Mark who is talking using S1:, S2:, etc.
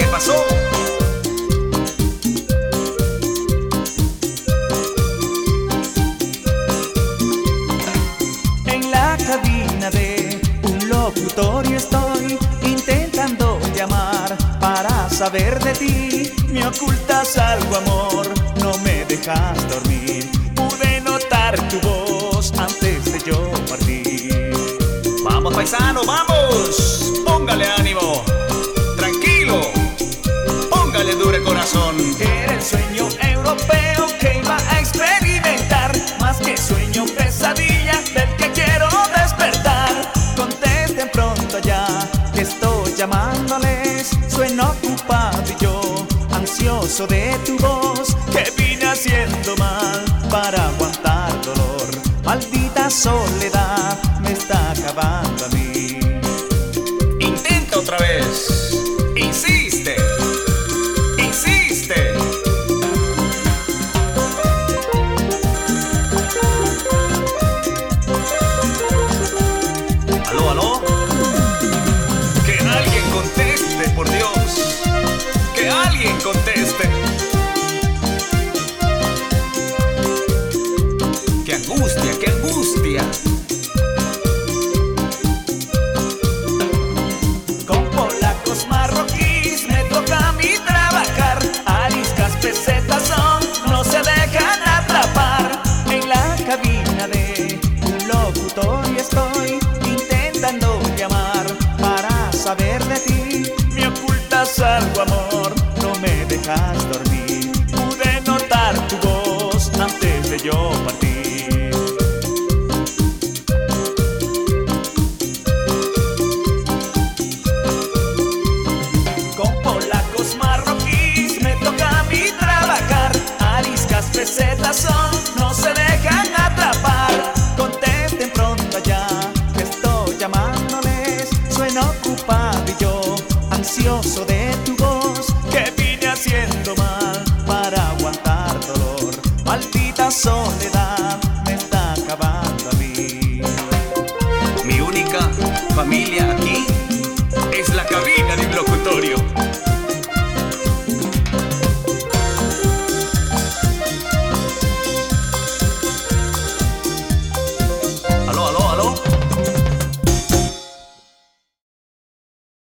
S1: ¿Qué pasó?
S2: En la cabina de un locutorio estoy intentando llamar para saber de ti. Me ocultas algo, amor, no me dejas dormir. Pude notar tu voz antes de yo partir.
S1: Vamos, paisano, vamos. Póngale ánimo. Corazón.
S2: Era el sueño europeo que iba a experimentar. Más que sueño, pesadilla del que quiero despertar. Contesten pronto ya que estoy llamándoles. Sueno ocupado y yo, ansioso de tu voz. Que vine haciendo mal para aguantar dolor. Maldita soledad me está acabando a mí.
S1: Intenta otra vez. Alguien conteste. Qué angustia, qué angustia.
S2: Con polacos marroquíes me toca a mí trabajar. Ariscas, pesetas son, no se dejan atrapar. En la cabina de un locutorio estoy intentando llamar para saber de ti. Me ocultas algo, amor, me dejas dormir. Pude notar tu voz antes de yo partir. Con polacos marroquíes me toca a mí trabajar. Ariscas, pesetas son, no se dejan atrapar. Contesten pronto ya que estoy llamándoles. Suena ocupado y yo ansioso de tu voz siendo mal para aguantar dolor. Maldita soledad me está acabando a mí.
S1: Mi única familia aquí es la